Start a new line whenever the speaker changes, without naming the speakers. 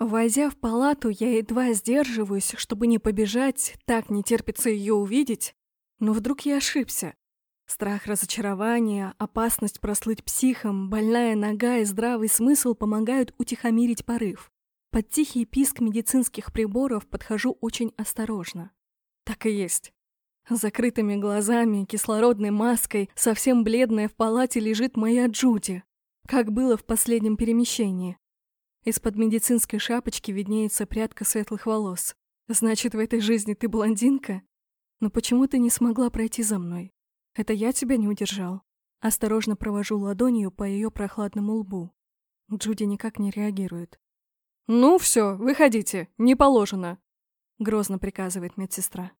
Войдя в палату, я едва сдерживаюсь, чтобы не побежать, так не терпится ее увидеть. Но вдруг я ошибся. Страх разочарования, опасность прослыть психом, больная нога и здравый смысл помогают утихомирить порыв. Под тихий писк медицинских приборов подхожу очень осторожно. Так и есть. Закрытыми глазами, кислородной маской, совсем бледная в палате лежит моя Джуди, как было в последнем перемещении. Из-под медицинской шапочки виднеется прядка светлых волос. Значит, в этой жизни ты блондинка? Но почему ты не смогла пройти за мной? Это я тебя не удержал. Осторожно провожу ладонью по ее прохладному лбу. Джуди никак не реагирует. «Ну все, выходите, не положено», — грозно приказывает медсестра.